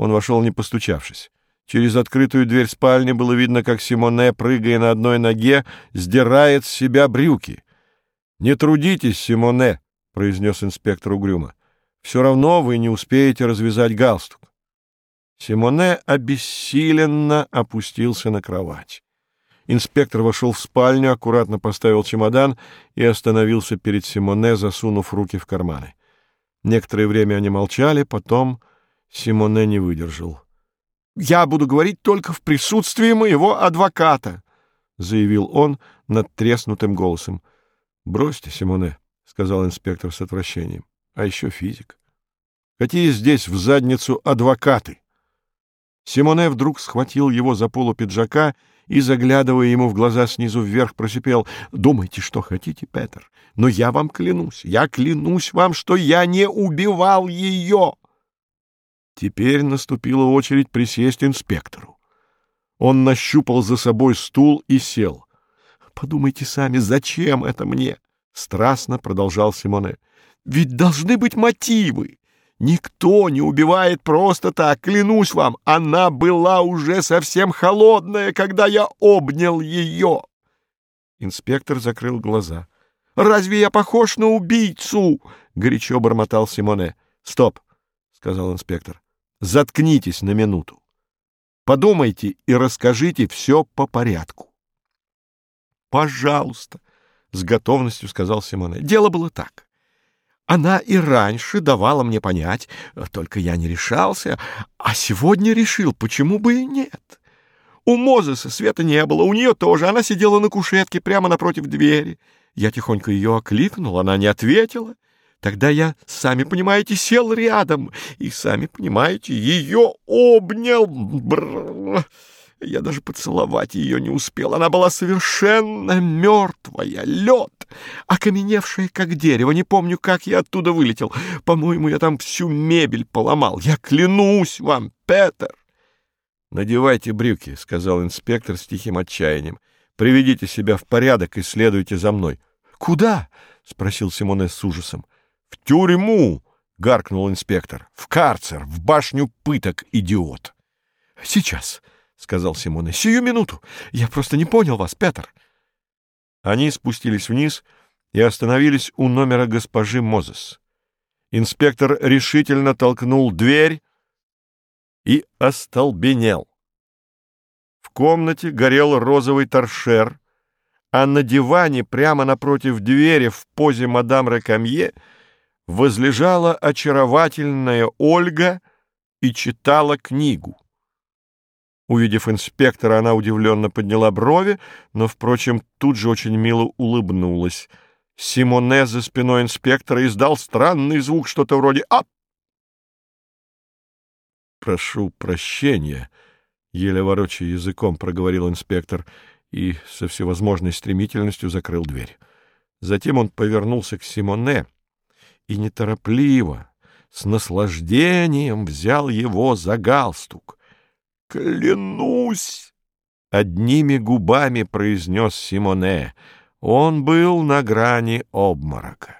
Он вошел, не постучавшись. Через открытую дверь спальни было видно, как Симоне, прыгая на одной ноге, сдирает с себя брюки. «Не трудитесь, Симоне», — произнес инспектор угрюмо. «Все равно вы не успеете развязать галстук». Симоне обессиленно опустился на кровать. Инспектор вошел в спальню, аккуратно поставил чемодан и остановился перед Симоне, засунув руки в карманы. Некоторое время они молчали, потом Симоне не выдержал. «Я буду говорить только в присутствии моего адвоката», — заявил он над треснутым голосом. «Бросьте, Симоне», — сказал инспектор с отвращением. «А еще физик. Какие здесь в задницу адвокаты?» Симоне вдруг схватил его за полу пиджака и, заглядывая ему в глаза снизу вверх, просипел. «Думайте, что хотите, Петер, но я вам клянусь, я клянусь вам, что я не убивал ее!» Теперь наступила очередь присесть инспектору. Он нащупал за собой стул и сел. «Подумайте сами, зачем это мне?» — страстно продолжал Симоне. «Ведь должны быть мотивы. Никто не убивает просто так, клянусь вам. Она была уже совсем холодная, когда я обнял ее». Инспектор закрыл глаза. «Разве я похож на убийцу?» — горячо бормотал Симоне. «Стоп!» — сказал инспектор. Заткнитесь на минуту. Подумайте и расскажите все по порядку. «Пожалуйста», — с готовностью сказал Симоне. «Дело было так. Она и раньше давала мне понять, только я не решался, а сегодня решил, почему бы и нет. У Мозеса света не было, у нее тоже. Она сидела на кушетке прямо напротив двери. Я тихонько ее окликнул, она не ответила. Тогда я, сами понимаете, сел рядом и, сами понимаете, ее обнял. Бррр. Я даже поцеловать ее не успел. Она была совершенно мертвая, лед, окаменевшая, как дерево. Не помню, как я оттуда вылетел. По-моему, я там всю мебель поломал. Я клянусь вам, Петер. «Надевайте брюки», — сказал инспектор с тихим отчаянием. «Приведите себя в порядок и следуйте за мной». «Куда?» — спросил Симоне с ужасом. «В тюрьму!» — гаркнул инспектор. «В карцер, в башню пыток, идиот!» «Сейчас!» — сказал Симоне. «Сию минуту! Я просто не понял вас, Петр!» Они спустились вниз и остановились у номера госпожи Мозес. Инспектор решительно толкнул дверь и остолбенел. В комнате горел розовый торшер, а на диване прямо напротив двери в позе мадам Рекамье — возлежала очаровательная Ольга и читала книгу. Увидев инспектора, она удивленно подняла брови, но, впрочем, тут же очень мило улыбнулась. Симоне за спиной инспектора издал странный звук, что-то вроде «Ап!». «Прошу прощения», — еле ворочая языком проговорил инспектор и со всевозможной стремительностью закрыл дверь. Затем он повернулся к Симоне — и неторопливо, с наслаждением взял его за галстук. «Клянусь!» — одними губами произнес Симоне. Он был на грани обморока.